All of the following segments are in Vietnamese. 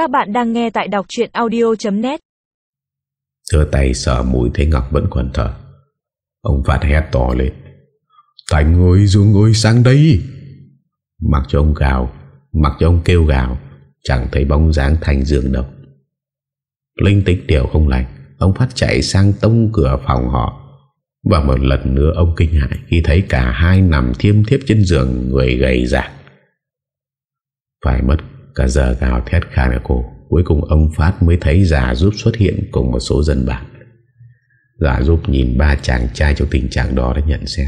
Các bạn đang nghe tại đọc chuyện audio.net Thưa tay sợ mũi thấy Ngọc vẫn còn thở. Ông Phát hét to lên. Thành ơi Dương ơi sang đây. Mặc cho ông gào, Mặc cho ông kêu gào, Chẳng thấy bóng dáng Thành Dương đâu. Linh tích điều không lành, Ông Phát chạy sang tông cửa phòng họ. Và một lần nữa ông kinh hại Khi thấy cả hai nằm thiêm thiếp trên giường Người gầy rạc Phải mất cả giờ gào thét khả cổ Cuối cùng ông Phát mới thấy giả giúp xuất hiện Cùng một số dân bản. Giả giúp nhìn ba chàng trai Trong tình trạng đó đã nhận xét.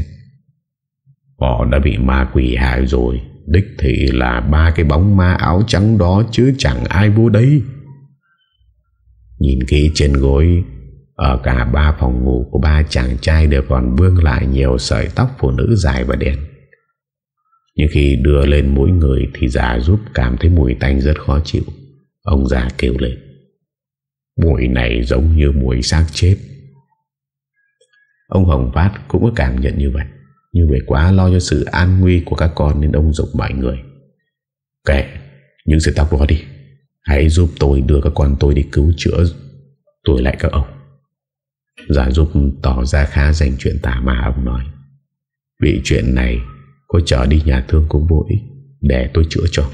Họ đã bị ma quỷ hại rồi, Đích thị là ba cái bóng ma áo trắng đó Chứ chẳng ai vô đấy Nhìn kỹ trên gối, Ở cả ba phòng ngủ của ba chàng trai Đều còn vương lại nhiều sợi tóc phụ nữ dài và đen. Nhưng khi đưa lên mỗi người Thì già giúp cảm thấy mùi tanh rất khó chịu. Ông già kêu lên. Mùi này giống như mùi xác chết. Ông Hồng Phát cũng có cảm nhận như vậy. Nhưng vì quá lo cho sự an nguy của các con Nên ông dục mọi người. Kệ, những sự tóc đó đi. Hãy giúp tôi đưa các con tôi đi cứu chữa Tôi lại các ông. Giả giúp tỏ ra khá dành chuyện tả mà ông nói. Vì chuyện này Cô chở đi nhà thương cũng vô ích, Để tôi chữa cho.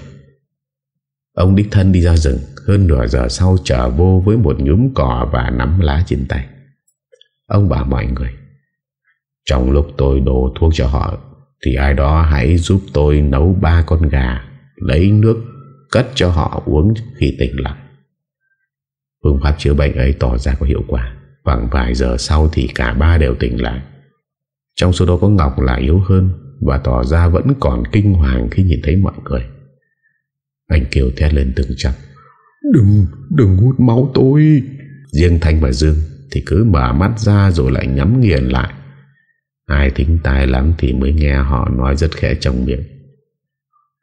Ông đích thân đi ra rừng, Hơn nửa giờ sau trở vô với một nhúm cỏ Và nắm lá trên tay. Ông bảo mọi người, Trong lúc tôi đổ thuốc cho họ, Thì ai đó hãy giúp tôi nấu ba con gà, Lấy nước, Cất cho họ uống khi tỉnh lại Phương pháp chữa bệnh ấy tỏ ra có hiệu quả. Khoảng vài giờ sau thì cả ba đều tỉnh lại. Trong số đó có Ngọc là yếu hơn. Và tỏ ra vẫn còn kinh hoàng khi nhìn thấy mọi người. Anh kêu thét lên từng chập Đừng, đừng hút máu tôi. Riêng Thanh và Dương Thì cứ mở mắt ra rồi lại nhắm nghiền lại. Ai thính tai lắm thì mới nghe họ nói rất khẽ trong miệng.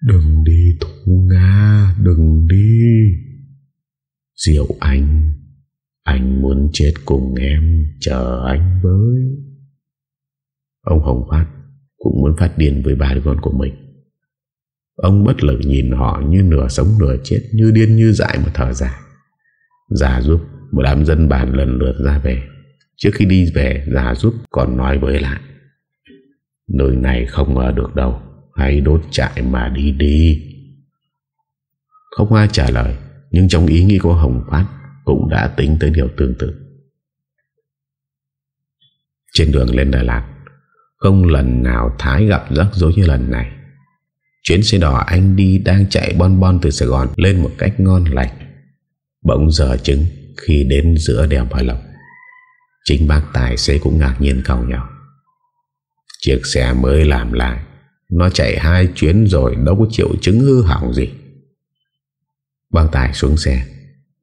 Đừng đi Thu Nga Đừng đi. Diệu anh Anh muốn chết cùng em Chờ anh với. Ông Hồng Phát cũng muốn phát điên với ba đứa con của mình. Ông bất lực nhìn họ Như nửa sống nửa chết, Như điên như dại mà thở dài Già giúp, một đám dân bản lần lượt ra về. Trước khi đi về, Già giúp còn nói với lại. Nơi này không ở được đâu Hãy đốt trại mà đi đi. Không ai trả lời, Nhưng trong ý nghĩ của Hồng Phát Cũng đã tính tới điều tương tự. Trên đường lên Đà Lạt không lần nào Thái gặp rắc rối như lần này. Chuyến xe đỏ anh đi đang chạy bon bon từ Sài Gòn lên một cách ngon lành. Bỗng giờ chứng khi đến giữa đèo Bà Lộc. Chính bác tài xế cũng ngạc nhiên cầu nhau. Chiếc xe mới làm lại. Nó chạy hai chuyến rồi Đâu có chịu chứng hư hỏng gì. Bác tài xuống xe,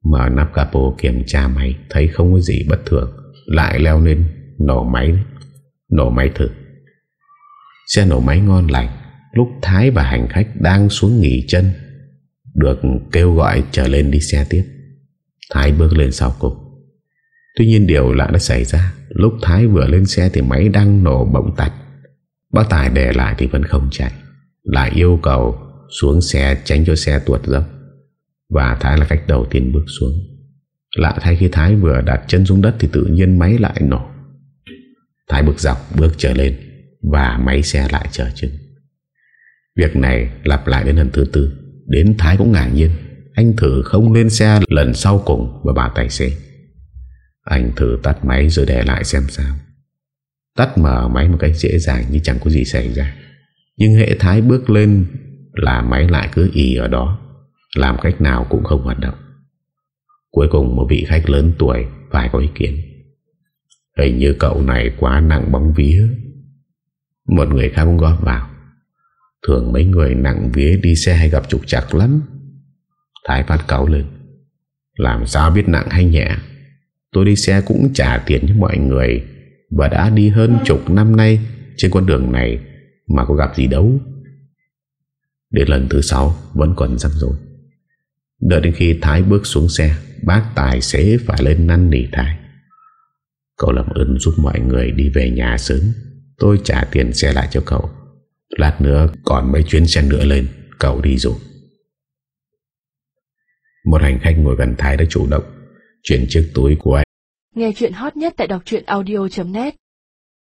Mở nắp capo kiểm tra máy, Thấy không có gì bất thường. Lại leo lên, nổ máy Nổ máy thử. Xe nổ máy ngon lành, Lúc Thái và hành khách đang xuống nghỉ chân, Được kêu gọi trở lên đi xe tiếp. Thái bước lên sau cùng Tuy nhiên điều lạ đã xảy ra, Lúc Thái vừa lên xe thì máy đang nổ bỗng tạch. Bác Tài để lại thì vẫn không chạy, Lại yêu cầu xuống xe tránh cho xe tuột dốc. Và Thái là cách đầu tiên bước xuống. Lạ thay khi Thái vừa đặt chân xuống đất Thì tự nhiên máy lại nổ. Thái bước dọc, bước trở lên. Và máy xe lại chờ chừng Việc này lặp lại đến lần thứ tư, Đến Thái cũng ngạc nhiên. Anh thử không lên xe lần sau cùng Và bảo tài xế. Anh thử tắt máy rồi để lại xem sao. Tắt mở máy một cách dễ dàng Như chẳng có gì xảy ra. Nhưng hệ thái bước lên Là máy lại cứ ì ở đó, Làm cách nào cũng không hoạt động. Cuối cùng một vị khách lớn tuổi Phải có ý kiến. Hình như cậu này quá nặng bóng vía. Một người khác cũng góp vào. Thường mấy người nặng vía đi xe hay gặp trục chặt lắm. Thái phát cáo lên. Làm sao biết nặng hay nhẹ? Tôi đi xe cũng trả tiền cho mọi người Và đã đi hơn chục năm nay Trên con đường này Mà có gặp gì đâu. Đến lần thứ sáu, Vẫn còn rắc rối Đợi đến khi Thái bước xuống xe, Bác tài xế phải lên năn nỉ Thái. Cậu làm ơn giúp mọi người đi về nhà sớm. Tôi trả tiền xe lại cho cậu. Lát nữa còn mấy chuyến xe nữa lên, Cậu đi rồi Một hành khách ngồi gần Thái đã chủ động, Chuyển chiếc túi của anh. Nghe chuyện hot nhất tại đọc audio.net